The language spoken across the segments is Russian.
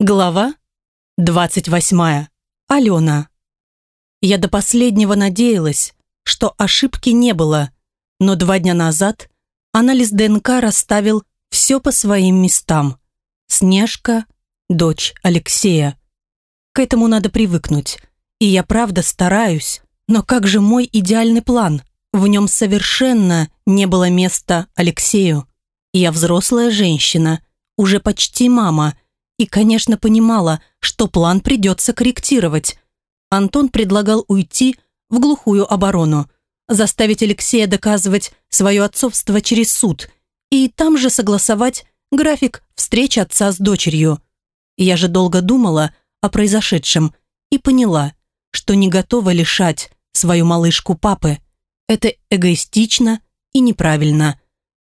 Глава 28. Алена. Я до последнего надеялась, что ошибки не было, но два дня назад анализ ДНК расставил все по своим местам. Снежка – дочь Алексея. К этому надо привыкнуть. И я правда стараюсь, но как же мой идеальный план? В нем совершенно не было места Алексею. Я взрослая женщина, уже почти мама – и, конечно, понимала, что план придется корректировать. Антон предлагал уйти в глухую оборону, заставить Алексея доказывать свое отцовство через суд и там же согласовать график встреч отца с дочерью. Я же долго думала о произошедшем и поняла, что не готова лишать свою малышку папы. Это эгоистично и неправильно.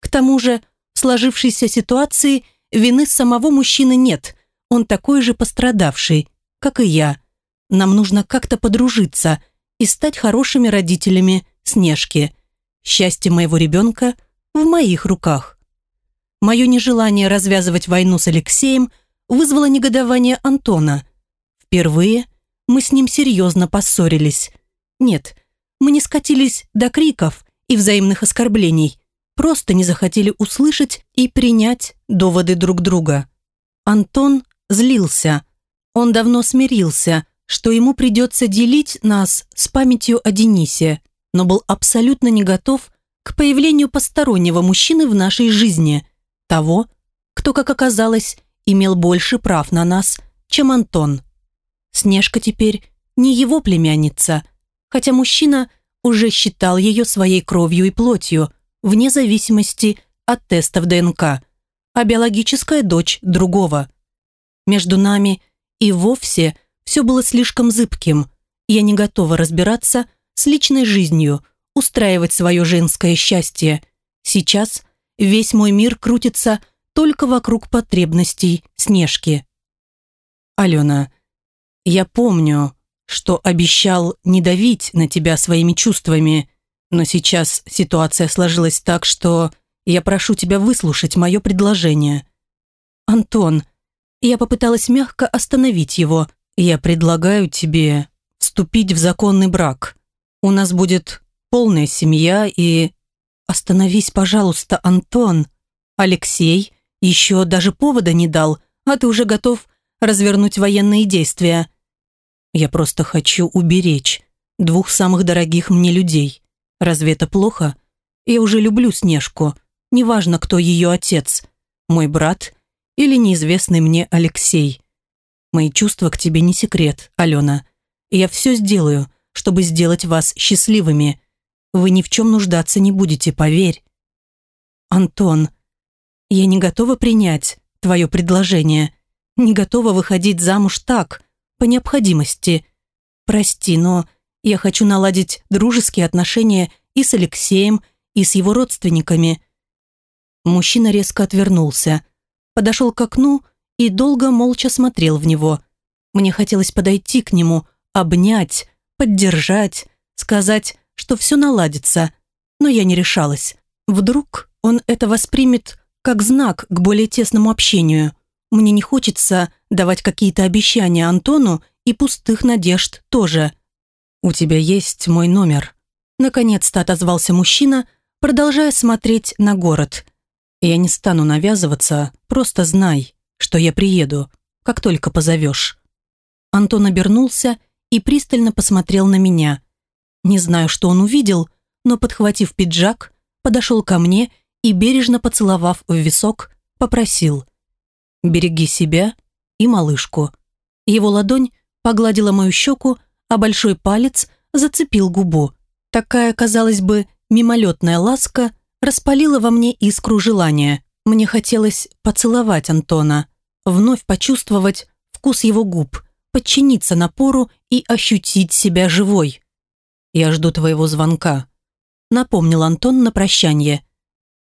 К тому же в сложившейся ситуации Вины самого мужчины нет. Он такой же пострадавший, как и я. Нам нужно как-то подружиться и стать хорошими родителями Снежки. Счастье моего ребенка в моих руках. Мое нежелание развязывать войну с Алексеем вызвало негодование Антона. Впервые мы с ним серьезно поссорились. Нет, мы не скатились до криков и взаимных оскорблений просто не захотели услышать и принять доводы друг друга. Антон злился. Он давно смирился, что ему придется делить нас с памятью о Денисе, но был абсолютно не готов к появлению постороннего мужчины в нашей жизни, того, кто, как оказалось, имел больше прав на нас, чем Антон. Снежка теперь не его племянница, хотя мужчина уже считал ее своей кровью и плотью – вне зависимости от тестов ДНК, а биологическая дочь другого. Между нами и вовсе все было слишком зыбким. Я не готова разбираться с личной жизнью, устраивать свое женское счастье. Сейчас весь мой мир крутится только вокруг потребностей Снежки. Алена, я помню, что обещал не давить на тебя своими чувствами, но сейчас ситуация сложилась так, что я прошу тебя выслушать мое предложение. Антон, я попыталась мягко остановить его. Я предлагаю тебе вступить в законный брак. У нас будет полная семья и... Остановись, пожалуйста, Антон. Алексей еще даже повода не дал, а ты уже готов развернуть военные действия. Я просто хочу уберечь двух самых дорогих мне людей. Разве это плохо? Я уже люблю Снежку. Неважно, кто ее отец. Мой брат или неизвестный мне Алексей. Мои чувства к тебе не секрет, Алена. Я все сделаю, чтобы сделать вас счастливыми. Вы ни в чем нуждаться не будете, поверь. Антон, я не готова принять твое предложение. Не готова выходить замуж так, по необходимости. Прости, но я хочу наладить дружеские отношения и с Алексеем, и с его родственниками. Мужчина резко отвернулся, подошел к окну и долго молча смотрел в него. Мне хотелось подойти к нему, обнять, поддержать, сказать, что все наладится, но я не решалась. Вдруг он это воспримет как знак к более тесному общению. Мне не хочется давать какие-то обещания Антону и пустых надежд тоже. «У тебя есть мой номер», – наконец-то отозвался мужчина, продолжая смотреть на город. «Я не стану навязываться, просто знай, что я приеду, как только позовешь». Антон обернулся и пристально посмотрел на меня. Не знаю, что он увидел, но, подхватив пиджак, подошел ко мне и, бережно поцеловав в висок, попросил «Береги себя и малышку». Его ладонь погладила мою щеку, а большой палец зацепил губу. Такая, казалось бы, мимолетная ласка распалила во мне искру желания. Мне хотелось поцеловать Антона, вновь почувствовать вкус его губ, подчиниться напору и ощутить себя живой. «Я жду твоего звонка», — напомнил Антон на прощание.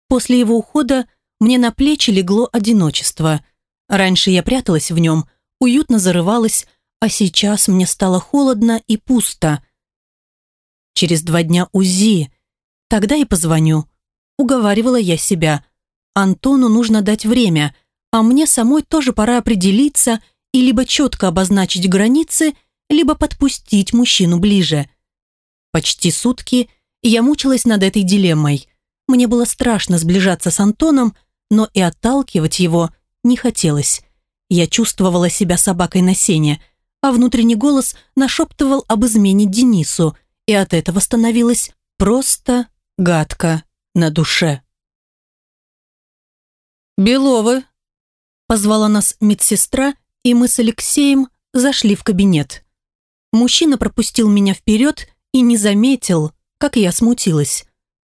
После его ухода мне на плечи легло одиночество. Раньше я пряталась в нем, уютно зарывалась, а сейчас мне стало холодно и пусто. Через два дня УЗИ. Тогда и позвоню. Уговаривала я себя. Антону нужно дать время, а мне самой тоже пора определиться и либо четко обозначить границы, либо подпустить мужчину ближе. Почти сутки я мучилась над этой дилеммой. Мне было страшно сближаться с Антоном, но и отталкивать его не хотелось. Я чувствовала себя собакой на сене, а внутренний голос нашептывал об измене Денису, и от этого становилось просто гадко на душе. «Беловы!» Позвала нас медсестра, и мы с Алексеем зашли в кабинет. Мужчина пропустил меня вперед и не заметил, как я смутилась.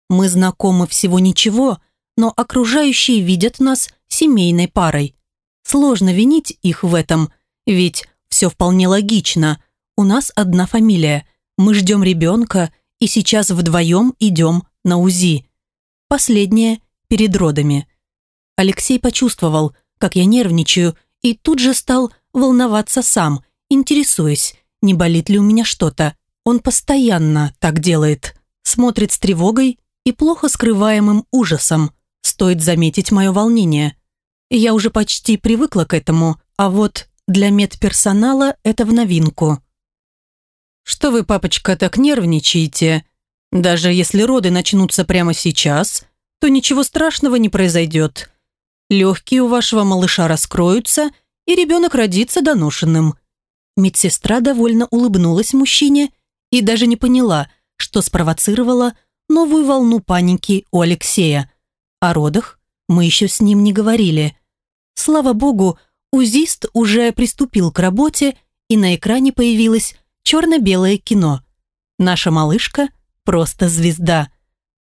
Мы знакомы всего ничего, но окружающие видят нас семейной парой. Сложно винить их в этом, ведь все вполне логично. У нас одна фамилия, мы ждем ребенка и сейчас вдвоем идем на УЗИ. Последнее перед родами. Алексей почувствовал, как я нервничаю, и тут же стал волноваться сам, интересуясь, не болит ли у меня что-то. Он постоянно так делает, смотрит с тревогой и плохо скрываемым ужасом. Стоит заметить мое волнение. Я уже почти привыкла к этому, а вот для медперсонала это в новинку. «Что вы, папочка, так нервничаете? Даже если роды начнутся прямо сейчас, то ничего страшного не произойдет легкие у вашего малыша раскроются, и ребенок родится доношенным». Медсестра довольно улыбнулась мужчине и даже не поняла, что спровоцировала новую волну паники у Алексея. О родах мы еще с ним не говорили. Слава богу, УЗИст уже приступил к работе, и на экране появилось черно-белое кино. Наша малышка просто звезда.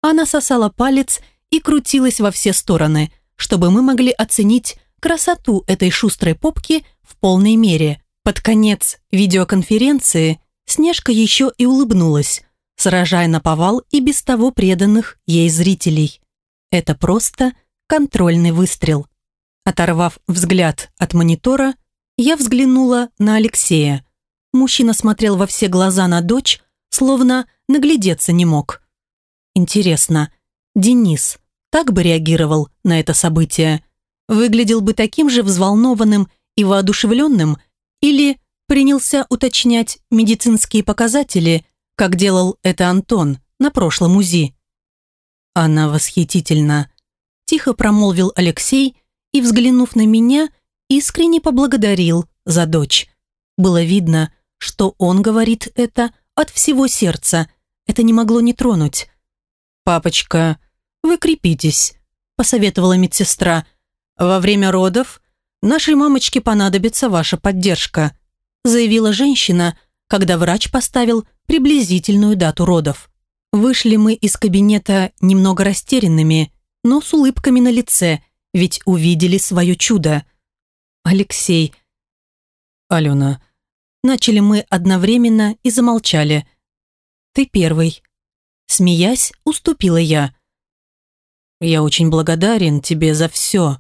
Она сосала палец и крутилась во все стороны – чтобы мы могли оценить красоту этой шустрой попки в полной мере. Под конец видеоконференции Снежка еще и улыбнулась, сражая на повал и без того преданных ей зрителей. Это просто контрольный выстрел. Оторвав взгляд от монитора, я взглянула на Алексея. Мужчина смотрел во все глаза на дочь, словно наглядеться не мог. Интересно, Денис так бы реагировал на это событие? Выглядел бы таким же взволнованным и воодушевленным или принялся уточнять медицинские показатели, как делал это Антон на прошлом УЗИ? Она восхитительна. Тихо промолвил Алексей и, взглянув на меня, искренне поблагодарил за дочь. Было видно, что он говорит это от всего сердца. Это не могло не тронуть. «Папочка, «Вы крепитесь», – посоветовала медсестра. «Во время родов нашей мамочке понадобится ваша поддержка», – заявила женщина, когда врач поставил приблизительную дату родов. Вышли мы из кабинета немного растерянными, но с улыбками на лице, ведь увидели свое чудо. «Алексей...» «Алена...» Начали мы одновременно и замолчали. «Ты первый». Смеясь, уступила я. Я очень благодарен тебе за все.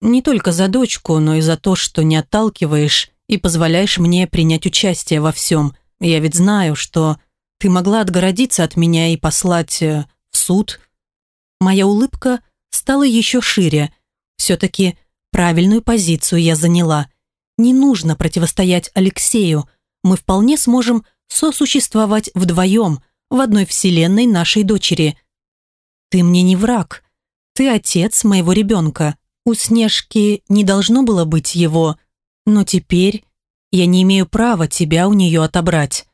Не только за дочку, но и за то, что не отталкиваешь и позволяешь мне принять участие во всем. Я ведь знаю, что ты могла отгородиться от меня и послать э, в суд. Моя улыбка стала еще шире. Все-таки правильную позицию я заняла. Не нужно противостоять Алексею. Мы вполне сможем сосуществовать вдвоем в одной вселенной нашей дочери. Ты мне не враг. Ты отец моего ребенка. У Снежки не должно было быть его, но теперь я не имею права тебя у нее отобрать.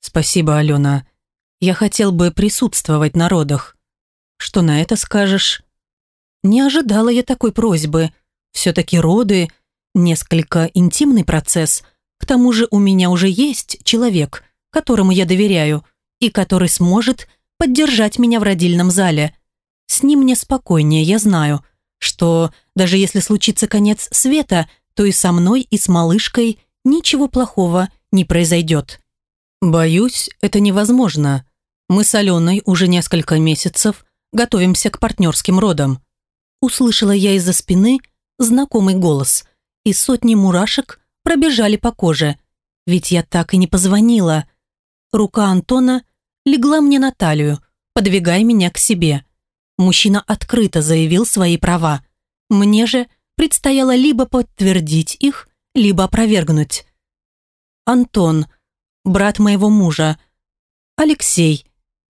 Спасибо, Алена. Я хотел бы присутствовать на родах. Что на это скажешь? Не ожидала я такой просьбы. Все-таки роды – несколько интимный процесс. К тому же у меня уже есть человек, которому я доверяю, и который сможет поддержать меня в родильном зале – с ним мне спокойнее, я знаю, что даже если случится конец света, то и со мной, и с малышкой ничего плохого не произойдет. Боюсь, это невозможно. Мы с Аленой уже несколько месяцев готовимся к партнерским родам. Услышала я из-за спины знакомый голос, и сотни мурашек пробежали по коже, ведь я так и не позвонила. Рука Антона легла мне на талию, подвигая меня к себе. Мужчина открыто заявил свои права. Мне же предстояло либо подтвердить их, либо опровергнуть. Антон, брат моего мужа. Алексей,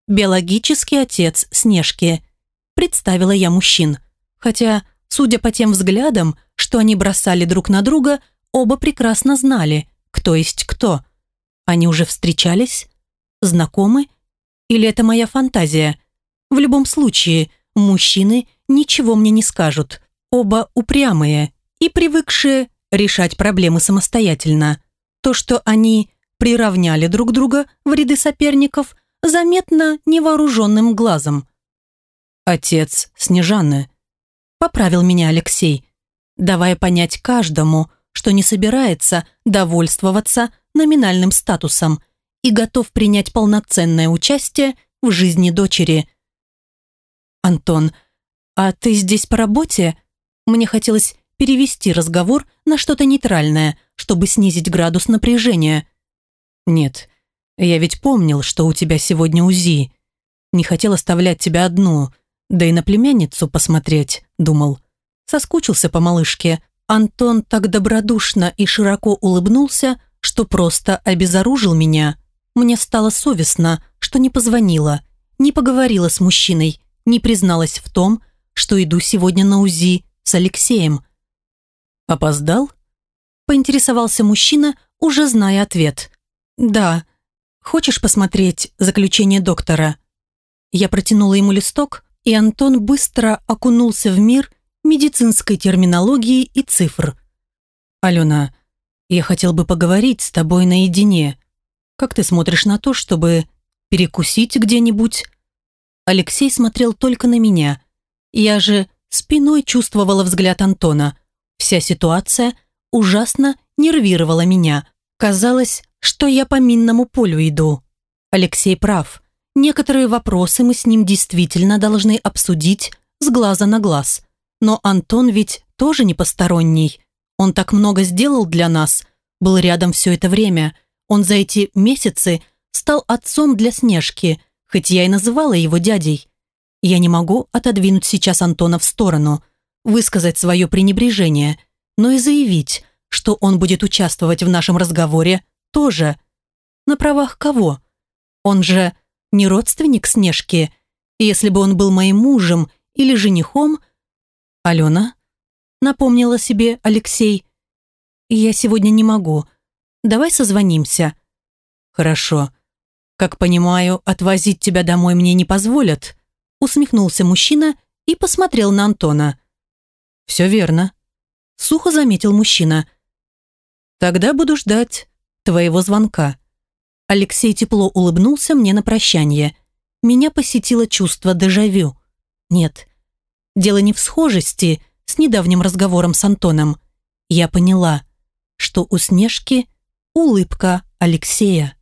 биологический отец Снежки. Представила я мужчин. Хотя, судя по тем взглядам, что они бросали друг на друга, оба прекрасно знали, кто есть кто. Они уже встречались? Знакомы? Или это моя фантазия? В любом случае, мужчины ничего мне не скажут. Оба упрямые и привыкшие решать проблемы самостоятельно. То, что они приравняли друг друга в ряды соперников, заметно невооруженным глазом. «Отец Снежаны», — поправил меня Алексей, давая понять каждому, что не собирается довольствоваться номинальным статусом и готов принять полноценное участие в жизни дочери. «Антон, а ты здесь по работе?» Мне хотелось перевести разговор на что-то нейтральное, чтобы снизить градус напряжения. «Нет, я ведь помнил, что у тебя сегодня УЗИ. Не хотел оставлять тебя одну, да и на племянницу посмотреть, думал. Соскучился по малышке. Антон так добродушно и широко улыбнулся, что просто обезоружил меня. Мне стало совестно, что не позвонила, не поговорила с мужчиной, не призналась в том, что иду сегодня на УЗИ с Алексеем. «Опоздал?» – поинтересовался мужчина, уже зная ответ. «Да. Хочешь посмотреть заключение доктора?» Я протянула ему листок, и Антон быстро окунулся в мир медицинской терминологии и цифр. «Алена, я хотел бы поговорить с тобой наедине. Как ты смотришь на то, чтобы перекусить где-нибудь?» Алексей смотрел только на меня. Я же спиной чувствовала взгляд Антона. Вся ситуация ужасно нервировала меня. Казалось, что я по минному полю иду. Алексей прав. Некоторые вопросы мы с ним действительно должны обсудить с глаза на глаз. Но Антон ведь тоже не посторонний. Он так много сделал для нас, был рядом все это время. Он за эти месяцы стал отцом для Снежки, хоть я и называла его дядей. Я не могу отодвинуть сейчас Антона в сторону, высказать свое пренебрежение, но и заявить, что он будет участвовать в нашем разговоре тоже. На правах кого? Он же не родственник Снежки. Если бы он был моим мужем или женихом... Алена, напомнила себе Алексей. Я сегодня не могу. Давай созвонимся. Хорошо. Как понимаю, отвозить тебя домой мне не позволят усмехнулся мужчина и посмотрел на Антона. «Все верно», — сухо заметил мужчина. «Тогда буду ждать твоего звонка». Алексей тепло улыбнулся мне на прощание. Меня посетило чувство дежавю. Нет, дело не в схожести с недавним разговором с Антоном. Я поняла, что у Снежки улыбка Алексея.